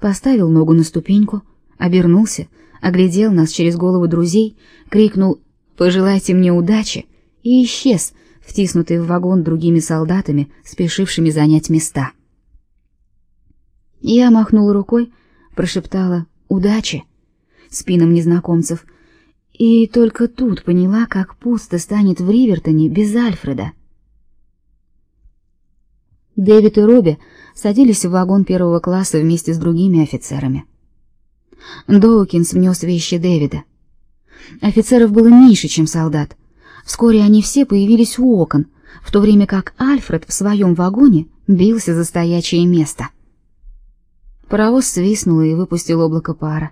поставил ногу на ступеньку, обернулся, оглядел нас через головы друзей, крикнул «Пожелайте мне удачи!» и исчез, втиснутый в вагон другими солдатами, спешившими занять места. Я махнула рукой, прошептала «Удачи!» спинам незнакомцев, и только тут поняла, как пусто станет в Ривертоне без Альфреда. Дэвид и Робби садились в вагон первого класса вместе с другими офицерами. Доукинс внес вещи Дэвида. Офицеров было меньше, чем солдат. Вскоре они все появились у окон, в то время как Альфред в своем вагоне бился за стоячее место. Паровоз свистнул и выпустил облако пара.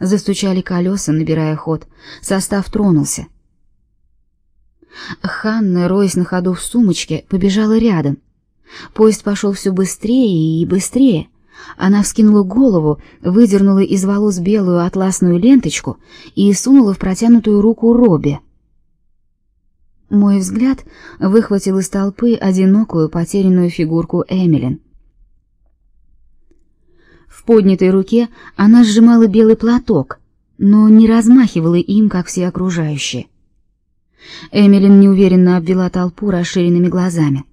Застучали колеса, набирая ход. Состав тронулся. Ханна, роясь на ходу в сумочке, побежала рядом — Поезд пошел все быстрее и быстрее. Она вскинула голову, выдернула из волос белую атласную ленточку и сунула в протянутую руку Робби. Мой взгляд выхватил из толпы одинокую потерянную фигурку Эмилин. В поднятой руке она сжимала белый платок, но не размахивала им, как все окружающие. Эмилин неуверенно обвела толпу расширенными глазами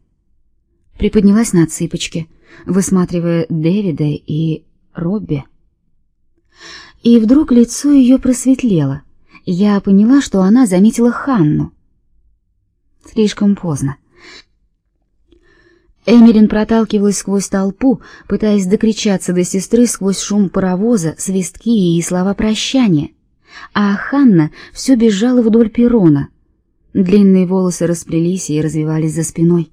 приподнялась на цыпочки, высматривая Дэвида и Робби. И вдруг лицо ее просветлело. Я поняла, что она заметила Ханну. Слишком поздно. Эмилин проталкивалась сквозь толпу, пытаясь докричаться до сестры сквозь шум паровоза, свистки и слова прощания. А Ханна все бежала вдоль перрона. Длинные волосы расплелись и развивались за спиной.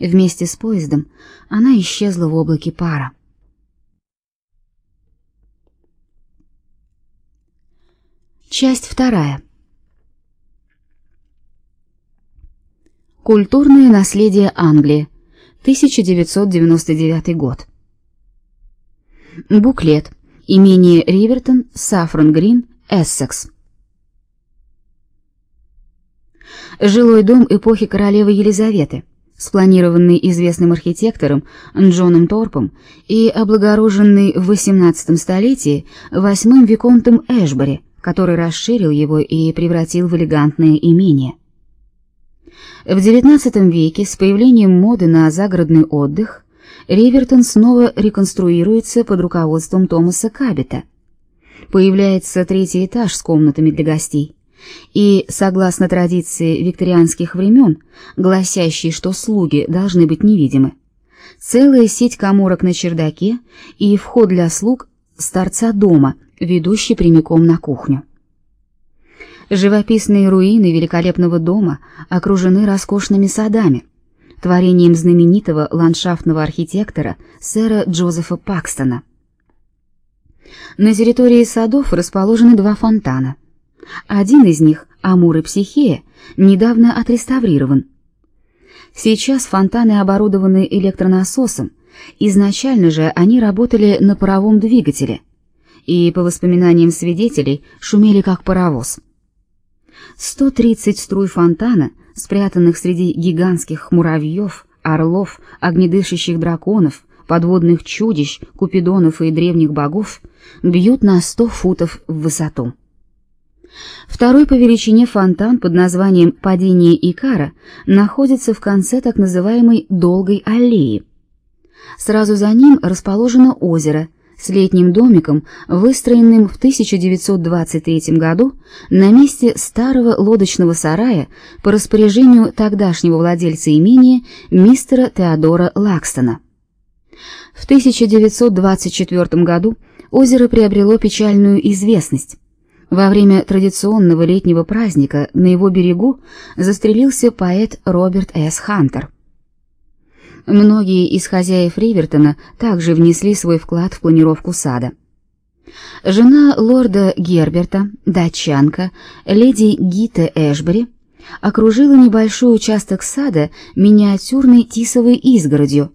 Вместе с поездом она исчезла в облаке пара. Часть вторая. Культурное наследие Англии. 1999 год. Буклет. Имение Ривертон, Сафрон Грин, Эссекс. Жилой дом эпохи королевы Елизаветы спланированный известным архитектором Джоном Торпом и облагороженный в XVIII столетии восьмым виконтом Эшбери, который расширил его и превратил в элегантное имение. В XIX веке с появлением моды на загородный отдых Ривертон снова реконструируется под руководством Томаса Кабета. Появляется третий этаж с комнатами для гостей и, согласно традиции викторианских времен, гласящей, что слуги должны быть невидимы, целая сеть каморок на чердаке и вход для слуг с торца дома, ведущий прямиком на кухню. Живописные руины великолепного дома окружены роскошными садами, творением знаменитого ландшафтного архитектора сэра Джозефа Пакстона. На территории садов расположены два фонтана – один из них, Амур и Психея, недавно отреставрирован. Сейчас фонтаны оборудованы электронасосом, изначально же они работали на паровом двигателе и, по воспоминаниям свидетелей, шумели как паровоз. 130 струй фонтана, спрятанных среди гигантских муравьев, орлов, огнедышащих драконов, подводных чудищ, купидонов и древних богов, бьют на 100 футов в высоту. Второй по величине фонтан под названием «Падение Икара» находится в конце так называемой «Долгой аллеи». Сразу за ним расположено озеро с летним домиком, выстроенным в 1923 году на месте старого лодочного сарая по распоряжению тогдашнего владельца имения мистера Теодора Лакстона. В 1924 году озеро приобрело печальную известность. Во время традиционного летнего праздника на его берегу застрелился поэт Роберт С. Хантер. Многие из хозяев Ривертона также внесли свой вклад в планировку сада. Жена лорда Герберта, датчанка, леди Гита Эшбери, окружила небольшой участок сада миниатюрной тисовой изгородью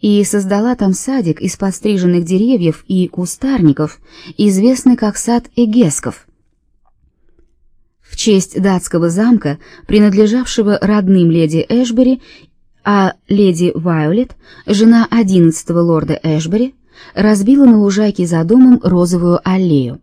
и создала там садик из подстриженных деревьев и кустарников, известный как сад Эгесков – в честь датского замка, принадлежавшего родным леди Эшбери, а леди Вайолет, жена одиннадцатого лорда Эшбери, разбила на лужайке за домом розовую аллею.